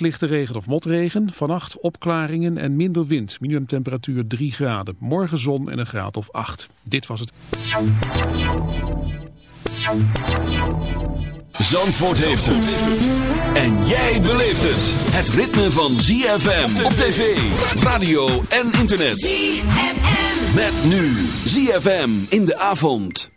lichte regen of motregen. Vannacht opklaringen en minder wind. Minimumtemperatuur 3 graden. Morgen zon en een graad of 8. Dit was het. Zandvoort heeft het. En jij beleeft het. Het ritme van ZFM op tv, radio en internet. ZFM. Met nu ZFM in de avond.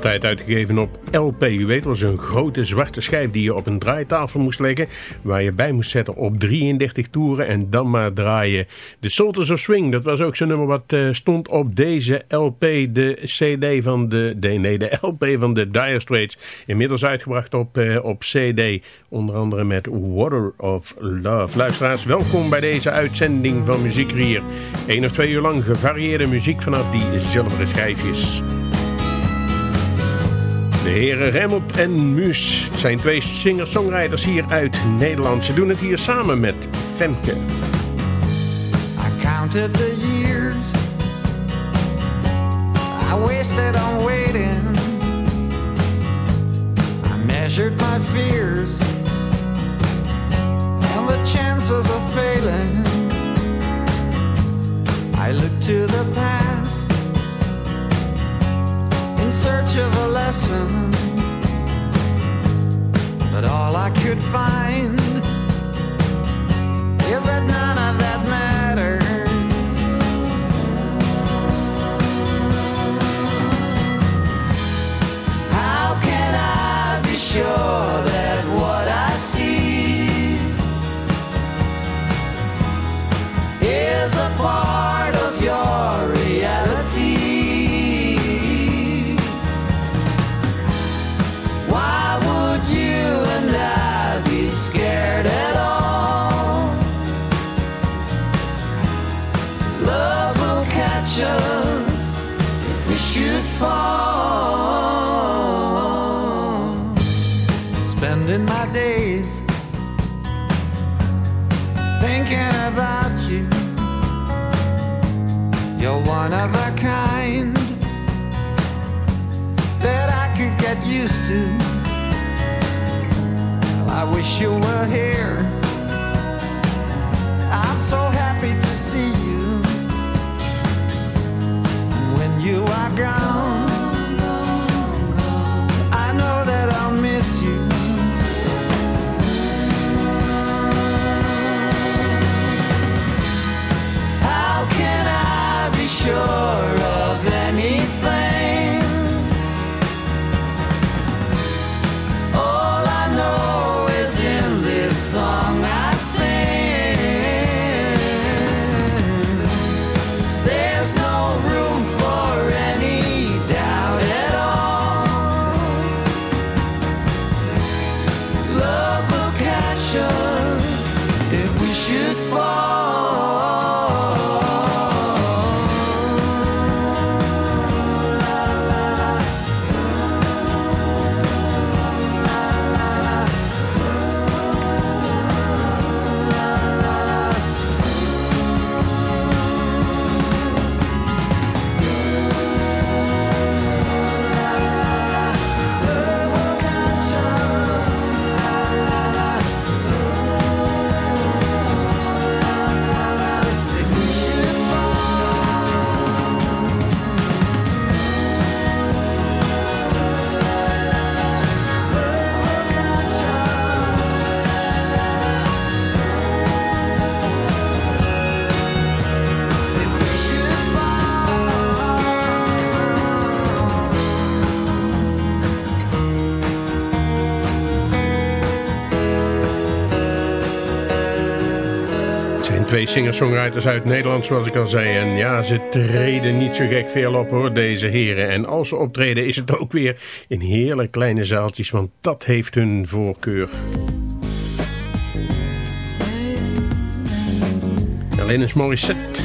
Tijd uitgegeven op LP. U weet, was een grote zwarte schijf die je op een draaitafel moest leggen. Waar je bij moest zetten op 33 toeren en dan maar draaien. De Sultans of Swing, dat was ook zo'n nummer wat uh, stond op deze LP. De CD van de, de, nee, de LP van de Dire Straits. Inmiddels uitgebracht op, uh, op CD. Onder andere met Water of Love. Luisteraars, welkom bij deze uitzending van Muziek Rier. Eén of twee uur lang gevarieerde muziek vanaf die zilveren schijfjes. De heren Remmelt en Muus. Zijn twee singer-songwriters hier uit Nederland. Ze doen het hier samen met Femke. I counted the years. I wasted on waiting. I measured my fears. And the chances of failing. I looked to the past in search of a lesson, but all I could find is that none of that could get used to. Well, I wish you were here. I'm so happy to see you. When you are gone, zijn twee singer-songwriters uit Nederland, zoals ik al zei. En ja, ze treden niet zo gek veel op hoor, deze heren. En als ze optreden is het ook weer in hele kleine zaaltjes, want dat heeft hun voorkeur. Alanis Morissette.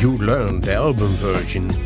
You Learn, the album version.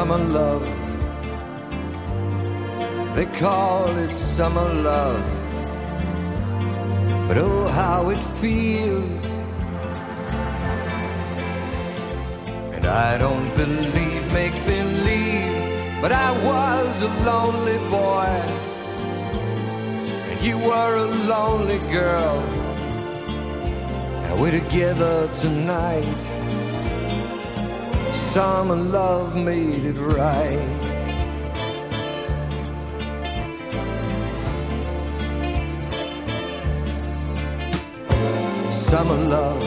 summer love. They call it summer love. But oh, how it feels. And I don't believe make believe, but I was a lonely boy. And you were a lonely girl. Now we're together tonight summer love made it right. Summer love,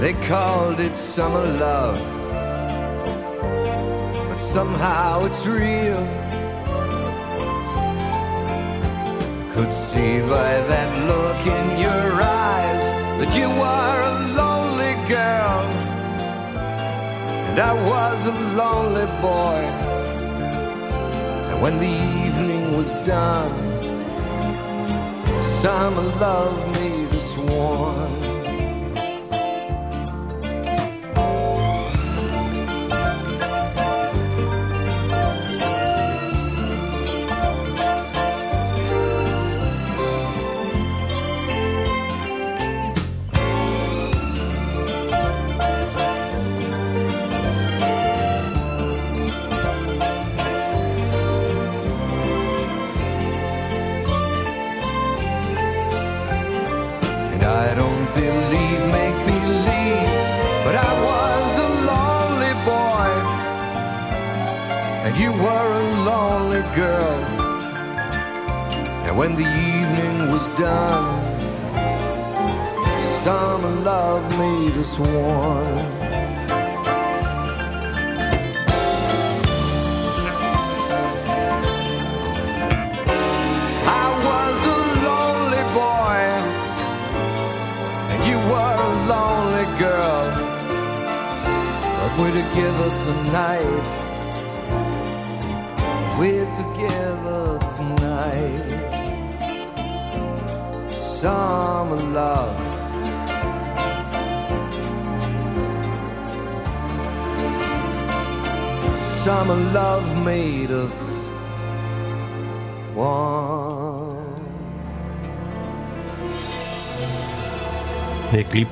they called it summer love, but somehow it's real. Could see by that look in your eyes that you are a and I was a lonely boy. And when the evening was done, summer loved me to sworn.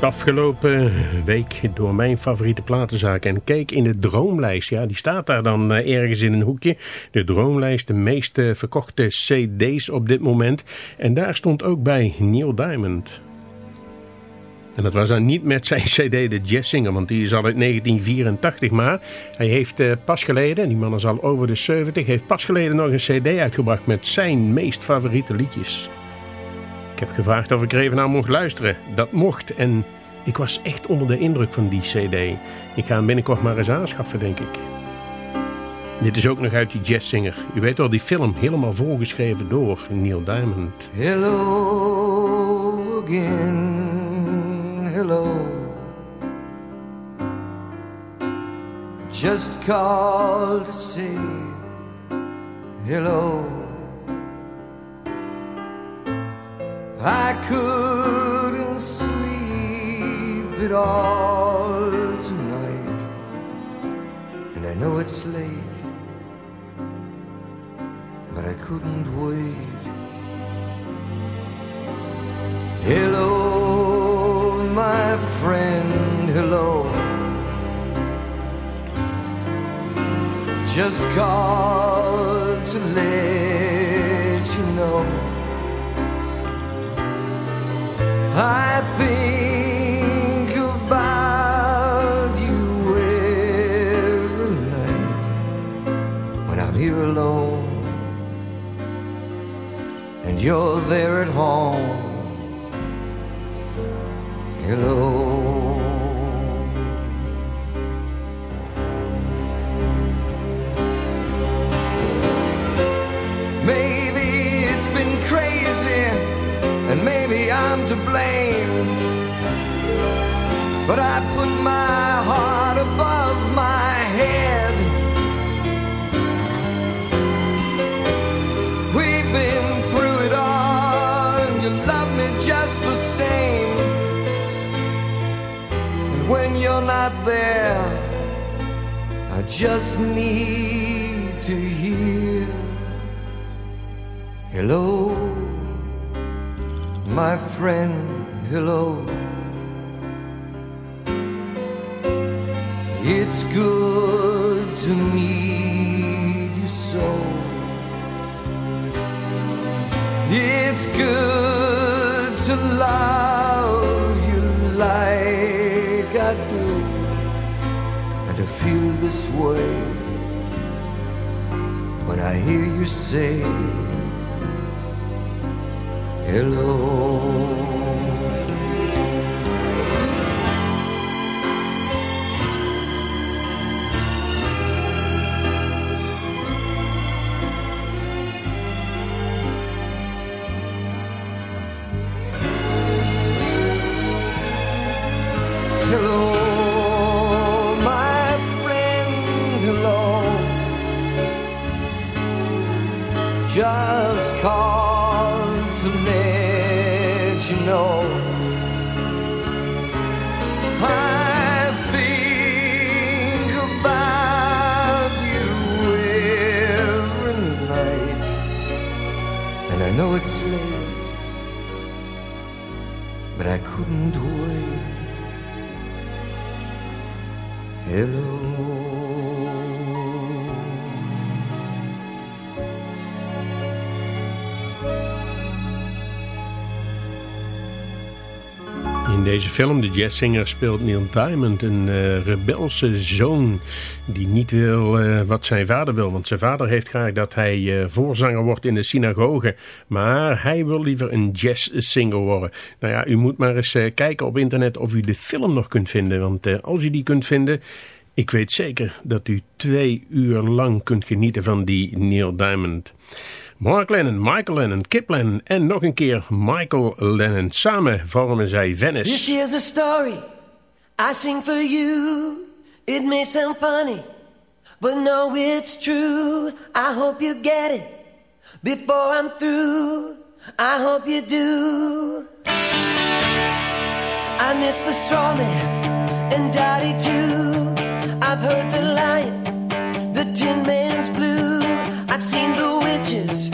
Afgelopen week door mijn favoriete platenzaak en keek in de droomlijst. Ja, die staat daar dan eh, ergens in een hoekje. De droomlijst, de meest verkochte cd's op dit moment. En daar stond ook bij Neil Diamond. En dat was dan niet met zijn cd de Jazzinger, want die is al uit 1984. Maar hij heeft eh, pas geleden, die man is al over de 70, heeft pas geleden nog een cd uitgebracht met zijn meest favoriete liedjes. Ik heb gevraagd of ik er even naar mocht luisteren. Dat mocht en ik was echt onder de indruk van die cd. Ik ga hem binnenkort maar eens aanschaffen, denk ik. Dit is ook nog uit die Jazzzinger. U weet wel, die film helemaal volgeschreven door Neil Diamond. Hello again, hello. Just called to say hello. I couldn't sleep at all tonight, and I know it's late, but I couldn't wait. Hello, my friend, hello. Just called to let you know I think about you every night when I'm here alone and you're there at home. Hello. I'm to blame. But I put my heart above my head. We've been through it all, and you love me just the same. And when you're not there, I just need to hear. Hello, my friend, hello. It's good to need you so. It's good to love you like I do, and to feel this way when I hear you say. Hello, Wait. Hello. Deze film, de jazzzinger, speelt Neil Diamond een eh, rebelse zoon die niet wil eh, wat zijn vader wil. Want zijn vader heeft graag dat hij eh, voorzanger wordt in de synagoge. Maar hij wil liever een jazzsinger worden. Nou ja, u moet maar eens kijken op internet of u de film nog kunt vinden. Want als u die kunt vinden, ik weet zeker dat u twee uur lang kunt genieten van die Neil Diamond. Mark Lennon, Michael Lennon, Kip Lennon en nog een keer Michael Lennon. Samen vormen zij Venice. This is a story I sing for you. It may sound funny, but no, it's true. I hope you get it before I'm through. I hope you do. I miss the straw man and Dottie too. I've heard the lion, the tin man's blue. Seen the witches,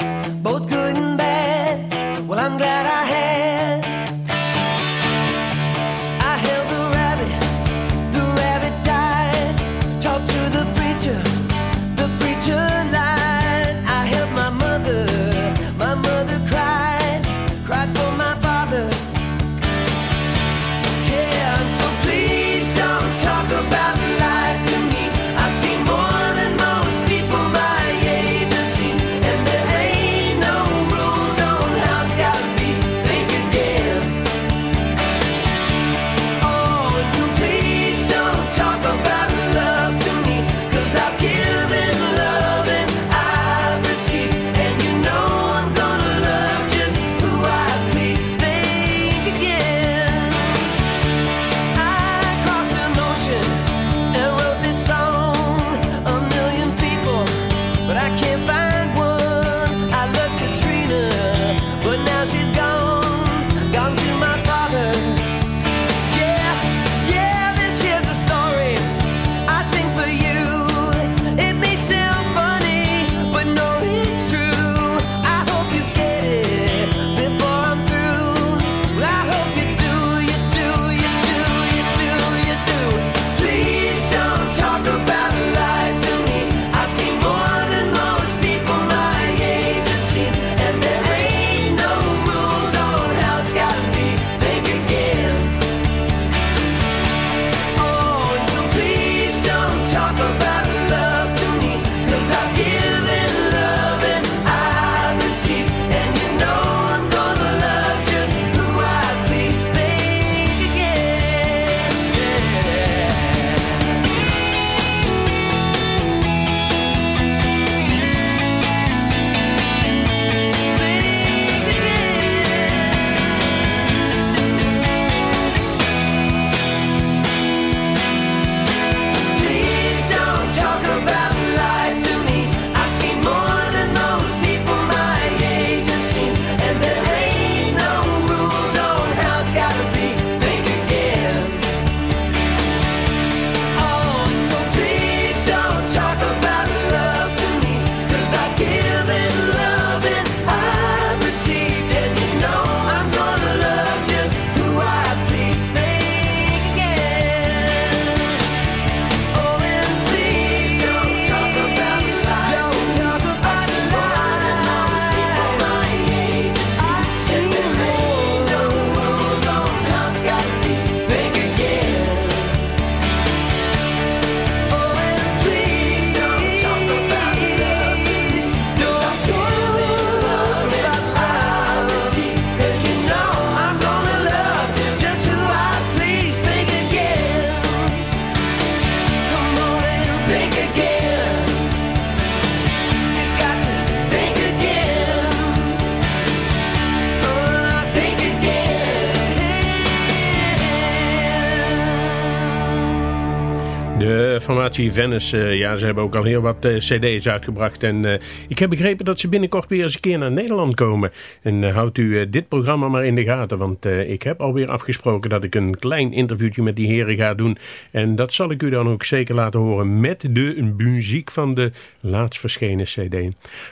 Formatie Venice, eh, ja, ze hebben ook al heel wat eh, cd's uitgebracht. En eh, ik heb begrepen dat ze binnenkort weer eens een keer naar Nederland komen. En houdt u dit programma maar in de gaten. Want ik heb alweer afgesproken dat ik een klein interviewtje met die heren ga doen. En dat zal ik u dan ook zeker laten horen met de muziek van de laatst verschenen cd.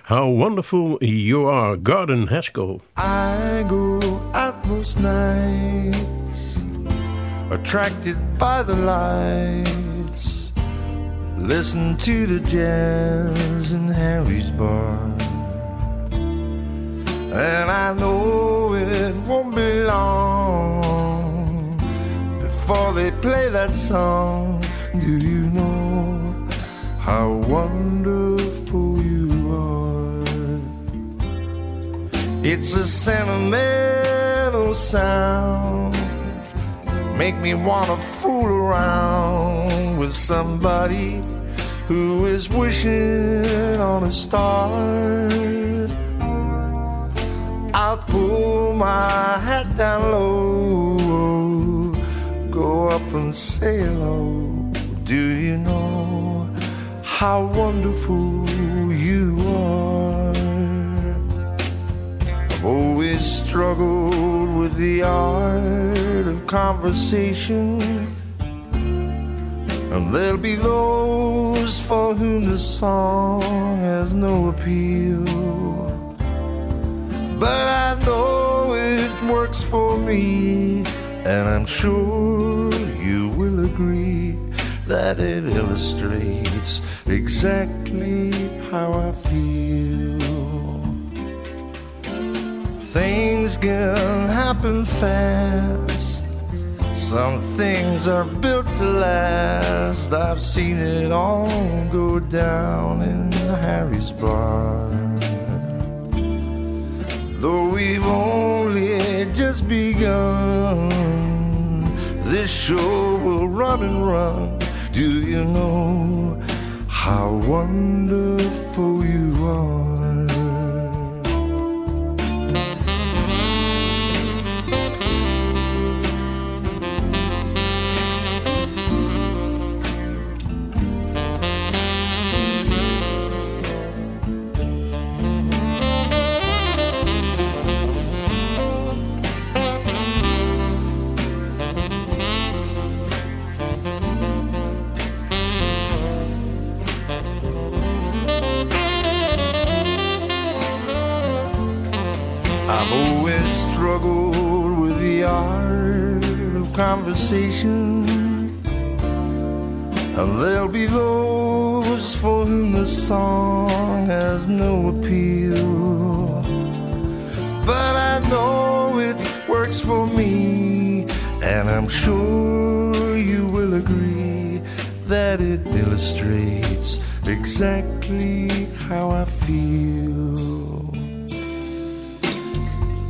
How Wonderful You Are, Gordon Haskell. I go out most nights, attracted by the lights. Listen to the jazz in Harry's bar. And I know it won't be long before they play that song. Do you know how wonderful you are? It's a sentimental sound. Make me wanna fool around with somebody who is wishing on a star. I'll pull my hat down low, go up and say hello Do you know how wonderful you are? I've always struggled with the art of conversation. And there'll be those for whom the song has no appeal. But I know it works for me, and I'm sure you will agree that it illustrates exactly how I feel. Things can happen fast. Some things are built to last. I've seen it all go down in Harry's bar. Though we've only just begun, this show will run and run. Do you know how wonderful you are? Conversation. And there'll be those for whom the song has no appeal. But I know it works for me, and I'm sure you will agree that it illustrates exactly how I feel.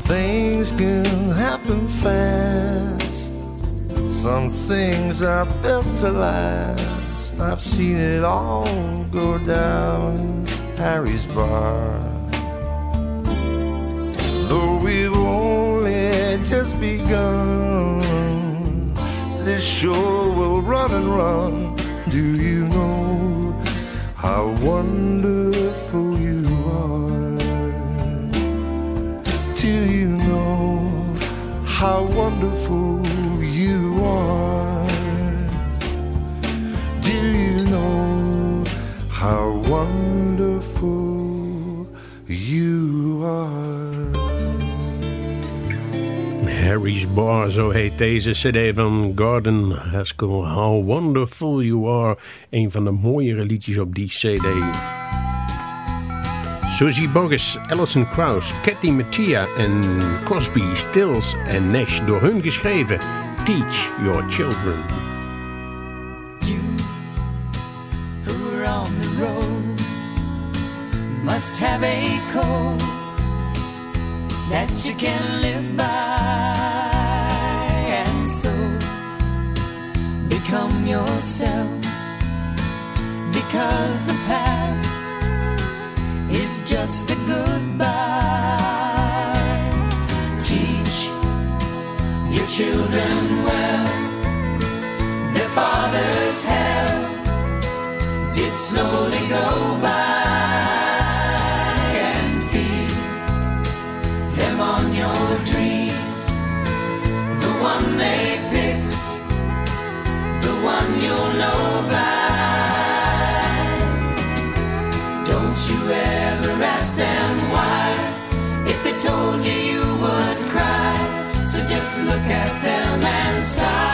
Things can happen fast. Some things are built to last. I've seen it all go down Harry's bar. Though we've only just begun, this show will run and run. Do you know how wonderful you are? Do you know how wonderful Harry's Bar, zo heet deze cd van Gordon Haskell. How Wonderful You Are. Een van de mooiere liedjes op die cd. Susie Bogus, Alison Krauss, Cathy Mattia en Crosby, Stills en Nash. Door hun geschreven. Teach Your Children. You who are on the road must have a code that you can live by, become yourself. Because the past is just a goodbye. Teach your children well. Their father's hell did slowly go by look at them and sigh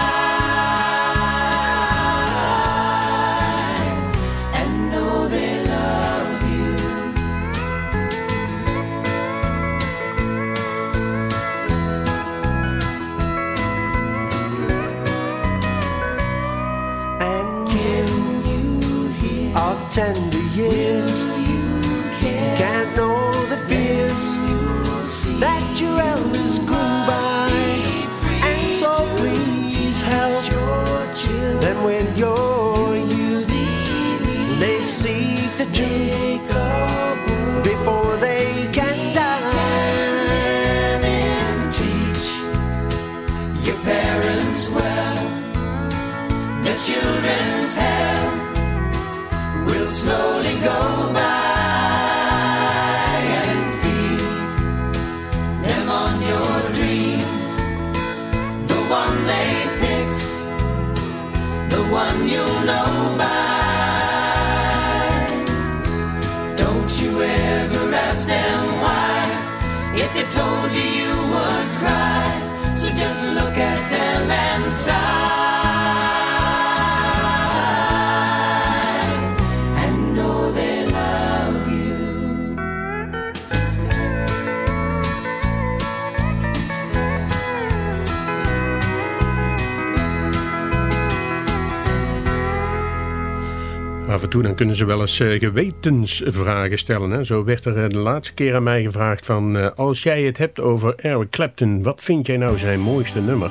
toe dan kunnen ze wel eens eh, gewetensvragen stellen. Hè? Zo werd er eh, de laatste keer aan mij gevraagd van... eh, als jij het hebt over Eric Clapton, wat vind jij nou zijn mooiste nummer?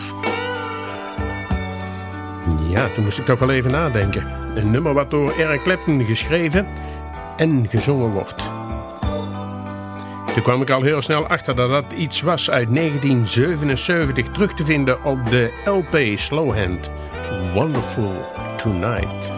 Ja, toen moest ik toch wel even nadenken. Een nummer wat door Eric Clapton geschreven en gezongen wordt. Toen kwam ik al heel snel achter dat dat iets was uit 1977 terug te vinden op de LP Slowhand. Wonderful Tonight.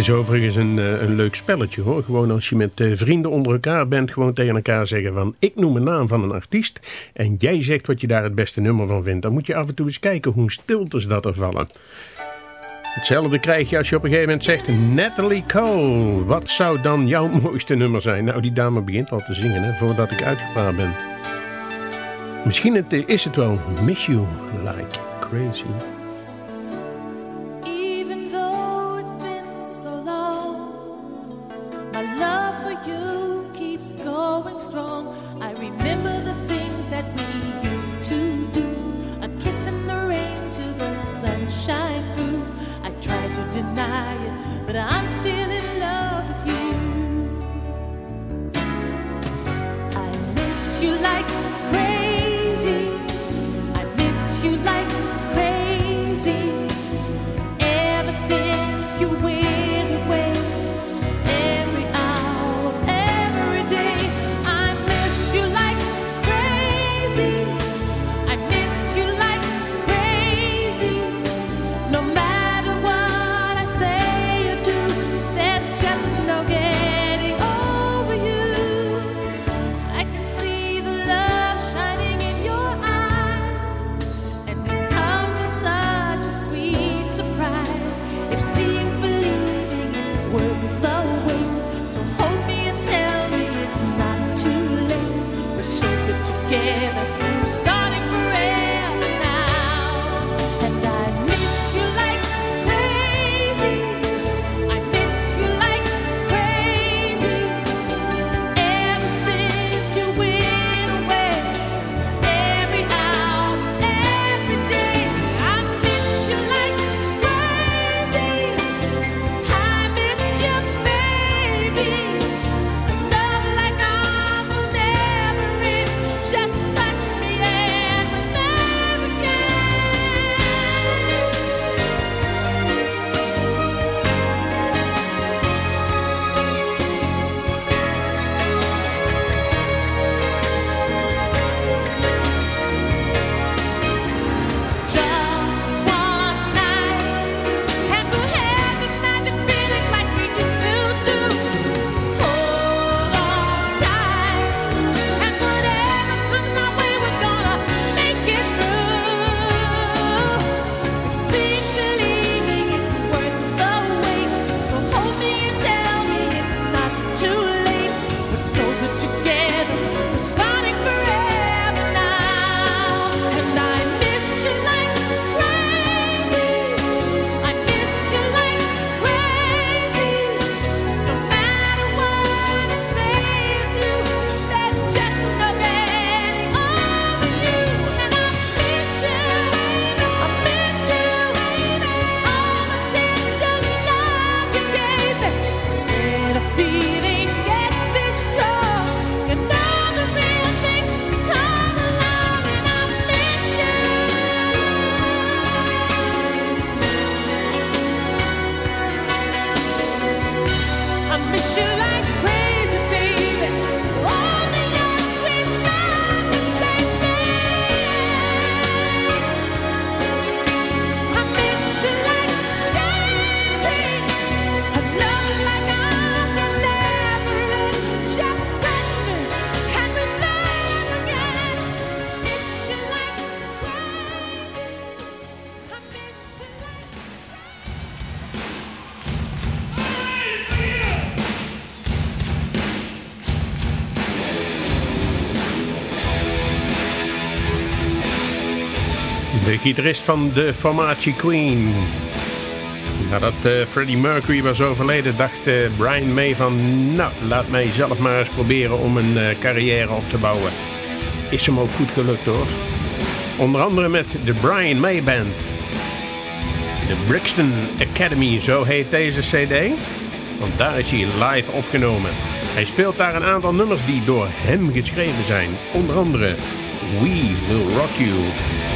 Is overigens een, eh, een leuk spelletje hoor. Gewoon als je met eh, vrienden onder elkaar bent, gewoon tegen elkaar zeggen van ik noem een naam van een artiest en jij zegt wat je daar het beste nummer van vindt. Dan moet je af en toe eens kijken hoe stiltes dat er vallen. Hetzelfde krijg je als je op een gegeven moment zegt Natalie Cole. Wat zou dan jouw mooiste nummer zijn? Nou, die dame begint al te zingen hè, voordat ik uitgepraat ben. Misschien eh, is het wel Miss You Like Crazy. de gitarist van de formatie Queen. Nadat uh, Freddie Mercury was overleden, dacht eh, Brian May van... nou, laat mij zelf maar eens proberen om een eh, carrière op te bouwen. Is hem ook goed gelukt hoor. Onder andere met de Brian May Band. De Brixton Academy, zo heet deze cd. Want daar is hij live opgenomen. Hij speelt daar een aantal nummers die door hem geschreven zijn. Onder andere We Will Rock You...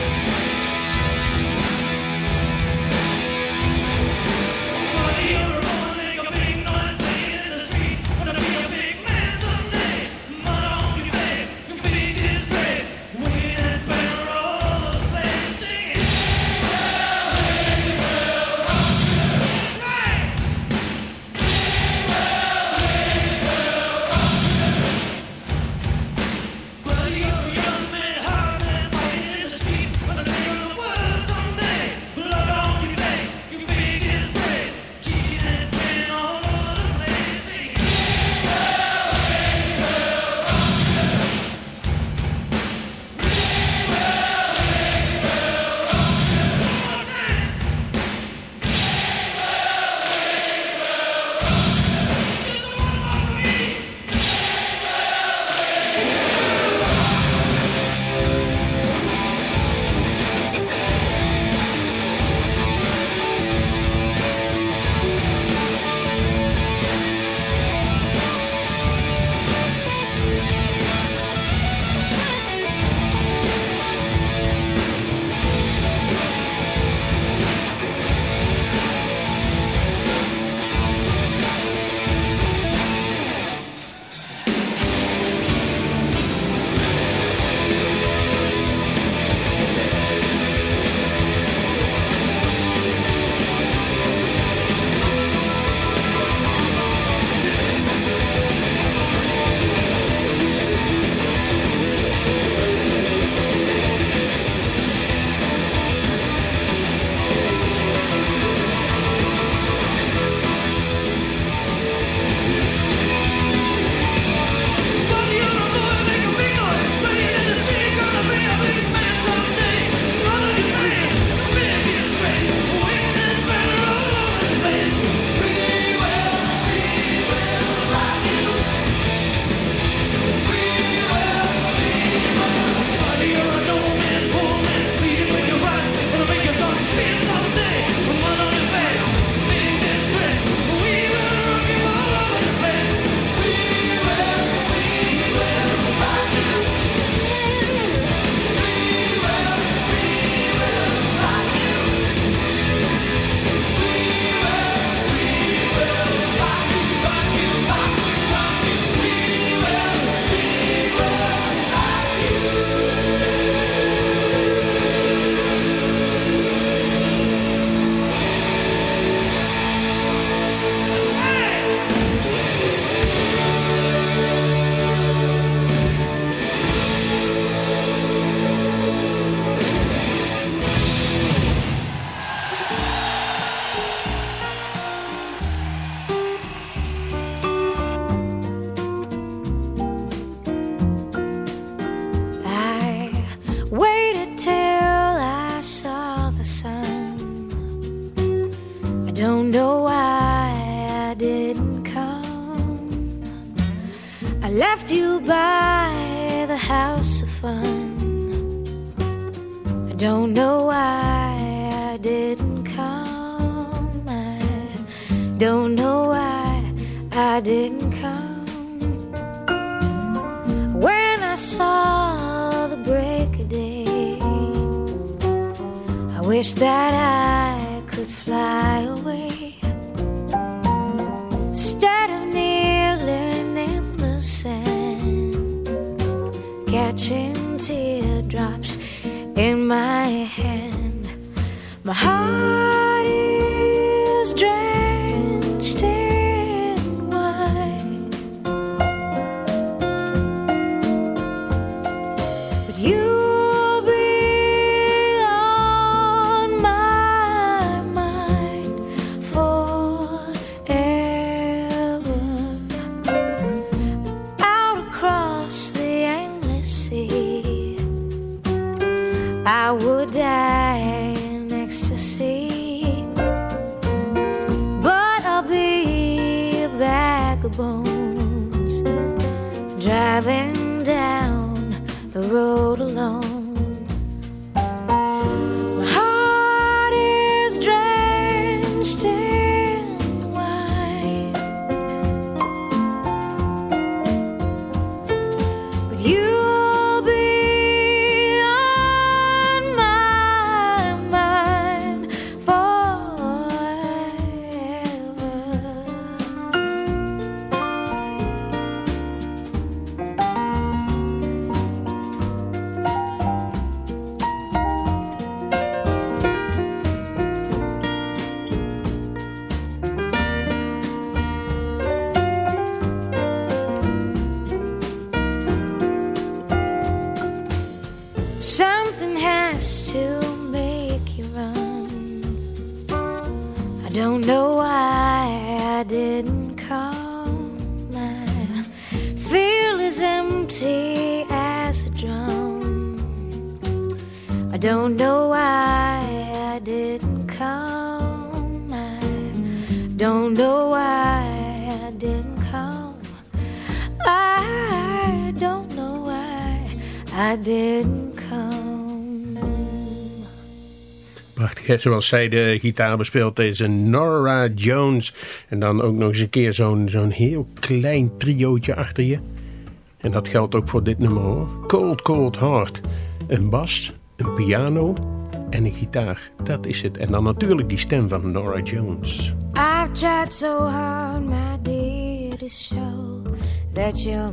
zoals zij de gitaar bespeelt, deze Nora Jones. En dan ook nog eens een keer zo'n zo'n heel klein triootje achter je. En dat geldt ook voor dit nummer hoor. Cold Cold Heart. Een bas, een piano en een gitaar. Dat is het. En dan natuurlijk die stem van Nora Jones. I've tried so hard, my dear, show that you're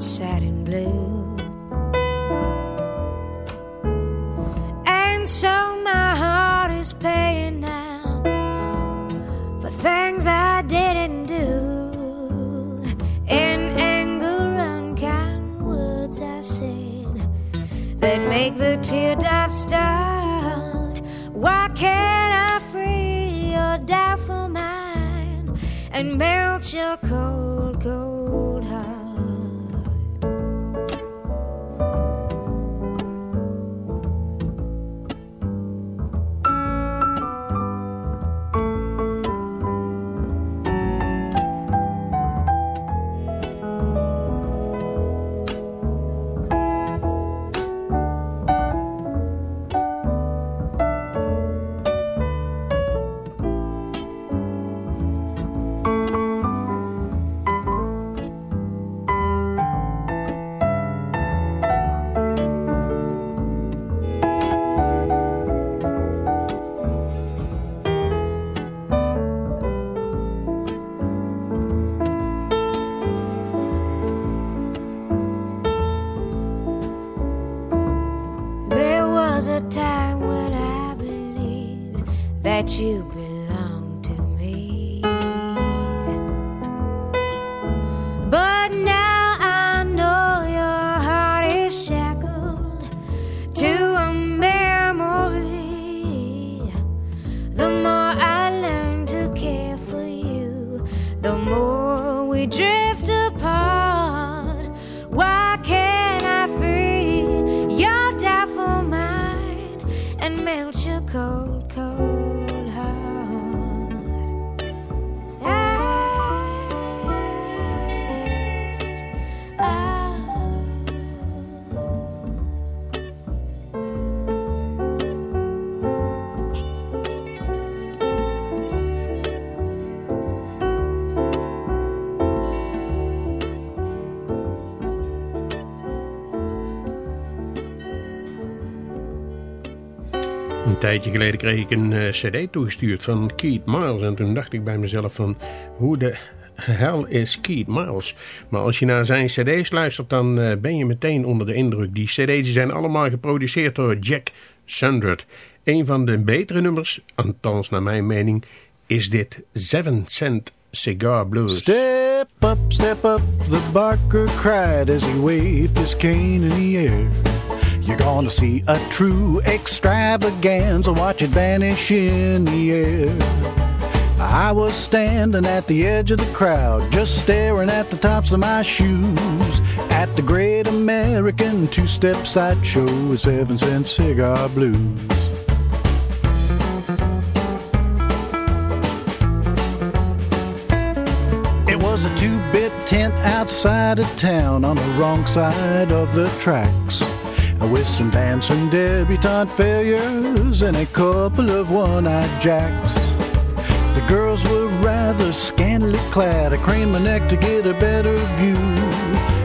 Heart sad tijdje geleden kreeg ik een eh, cd toegestuurd van Keith Miles. En toen dacht ik bij mezelf van, hoe de hell is Keith Miles? Maar als je naar zijn cd's luistert, dan eh, ben je meteen onder de indruk. Die cd's zijn allemaal geproduceerd door Jack Sundert. Een van de betere nummers, althans naar mijn mening, is dit Seven Cent Cigar Blues. Step up, step up, the barker cried as he waved his cane in the air. You're gonna see a true extravaganza, watch it vanish in the air. I was standing at the edge of the crowd, just staring at the tops of my shoes. At the great American two-step sideshow with seven cent cigar blues. It was a two-bit tent outside of town on the wrong side of the tracks. With some dancing debutante failures and a couple of one-eyed jacks. The girls were rather scantily clad. I craned my neck to get a better view.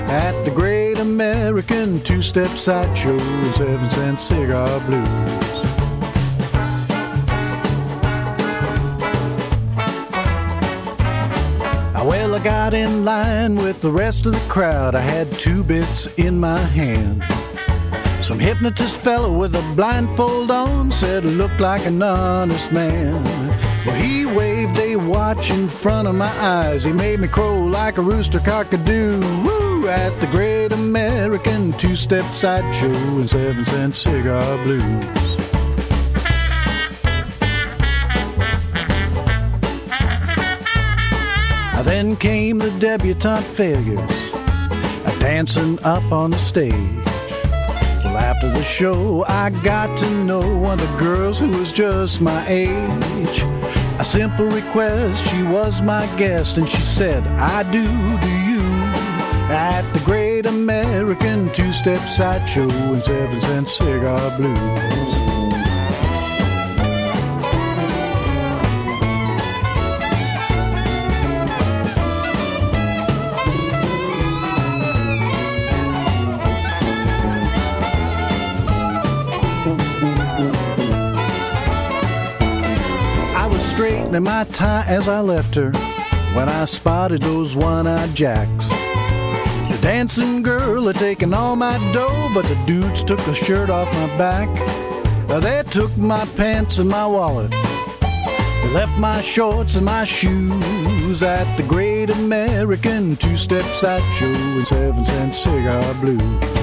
At the great American two-step sideshow in seven cent cigar blues. Ah, Well, I got in line with the rest of the crowd. I had two bits in my hand. Some hypnotist fellow with a blindfold on said looked like an honest man. Well, he waved a watch in front of my eyes. He made me crow like a rooster cockadoo. Woo! At the great American two-step sideshow in seven cent cigar blues. Then came the debutante failures, dancing up on the stage. After the show, I got to know one of the girls who was just my age. A simple request, she was my guest, and she said, I do, do you? At the great American two-step sideshow in seven cent cigar blues. Was straightening my tie as I left her when I spotted those one-eyed jacks. The dancing girl had taken all my dough, but the dudes took the shirt off my back. They took my pants and my wallet. Left my shorts and my shoes at the great American two-step sideshow in seven cent cigar blues.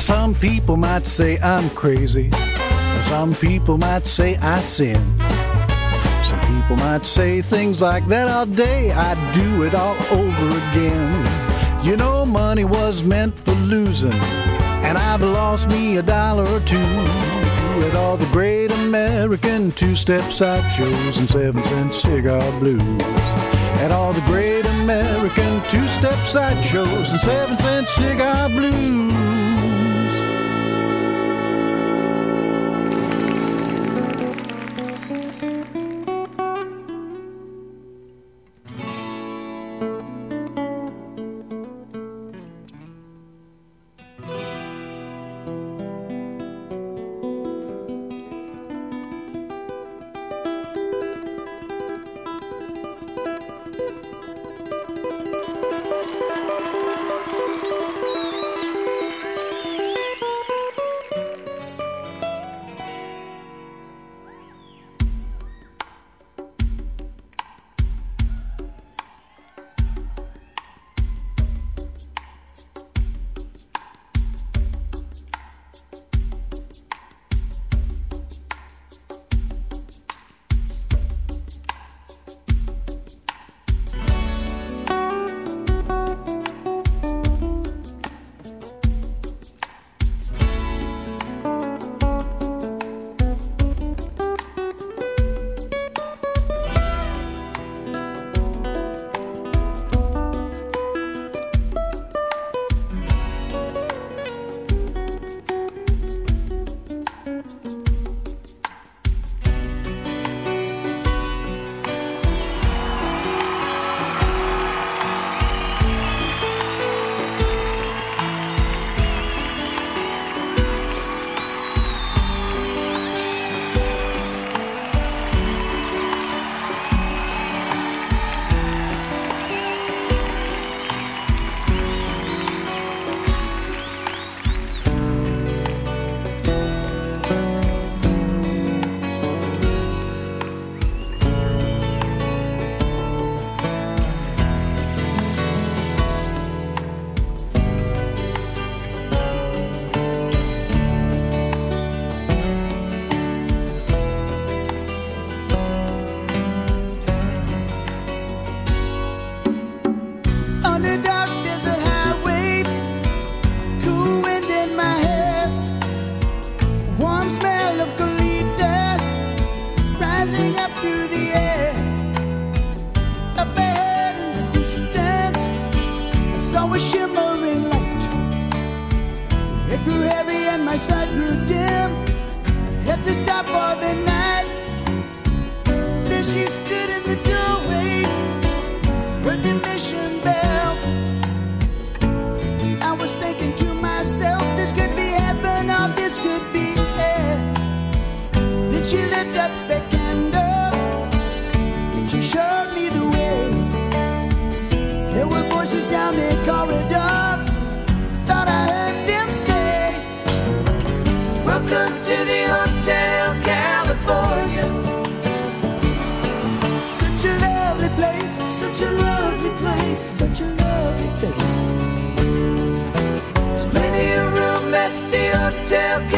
Some people might say I'm crazy. Some people might say I sin. Some people might say things like that all day. I'd do it all over again. You know, money was meant for losing. And I've lost me a dollar or two at all the great American two-step sideshows and seven cent cigar blues. At all the great American two-step sideshows and seven cent cigar blues. Place, such a lovely place, such a lovely place. There's plenty of room at the Hotel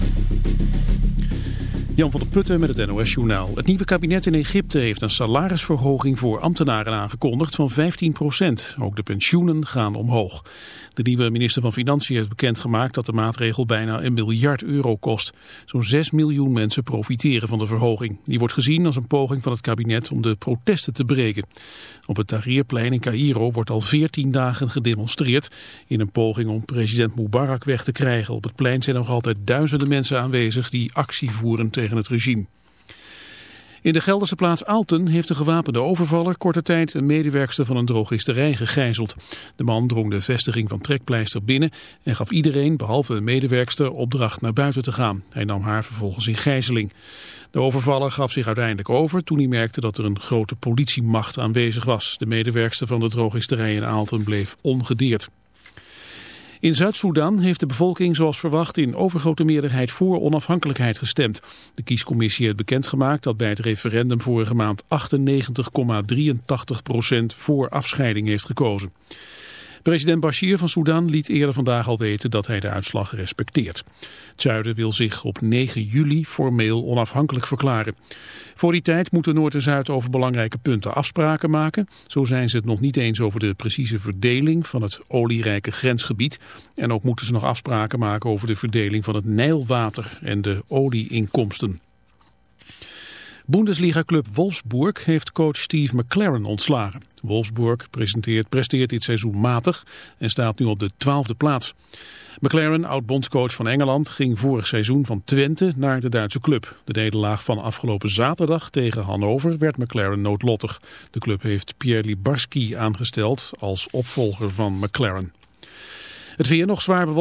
Jan van der Putten met het NOS-journaal. Het nieuwe kabinet in Egypte heeft een salarisverhoging voor ambtenaren aangekondigd van 15% Ook de pensioenen gaan omhoog. De nieuwe minister van Financiën heeft bekendgemaakt dat de maatregel bijna een miljard euro kost. Zo'n 6 miljoen mensen profiteren van de verhoging. Die wordt gezien als een poging van het kabinet om de protesten te breken. Op het Tahrirplein in Cairo wordt al 14 dagen gedemonstreerd in een poging om president Mubarak weg te krijgen. Op het plein zijn nog altijd duizenden mensen aanwezig die actie voeren het regime. In de Gelderse plaats Aalten heeft de gewapende overvaller korte tijd een medewerkster van een drogisterij gegijzeld. De man drong de vestiging van Trekpleister binnen en gaf iedereen, behalve een medewerkster, opdracht naar buiten te gaan. Hij nam haar vervolgens in gijzeling. De overvaller gaf zich uiteindelijk over toen hij merkte dat er een grote politiemacht aanwezig was. De medewerkster van de drogisterij in Aalten bleef ongedeerd. In Zuid-Soedan heeft de bevolking zoals verwacht in overgrote meerderheid voor onafhankelijkheid gestemd. De kiescommissie heeft bekendgemaakt dat bij het referendum vorige maand 98,83% voor afscheiding heeft gekozen. President Bashir van Soedan liet eerder vandaag al weten dat hij de uitslag respecteert. Het zuiden wil zich op 9 juli formeel onafhankelijk verklaren. Voor die tijd moeten Noord en Zuid over belangrijke punten afspraken maken. Zo zijn ze het nog niet eens over de precieze verdeling van het olierijke grensgebied. En ook moeten ze nog afspraken maken over de verdeling van het Nijlwater en de olieinkomsten. Bundesliga-club Wolfsburg heeft coach Steve McLaren ontslagen. Wolfsburg presteert dit seizoen matig en staat nu op de twaalfde plaats. McLaren, oud-bondscoach van Engeland, ging vorig seizoen van Twente naar de Duitse club. De nederlaag van afgelopen zaterdag tegen Hannover werd McLaren noodlottig. De club heeft Pierre Libarski aangesteld als opvolger van McLaren. Het weer nog zwaar bewolkt.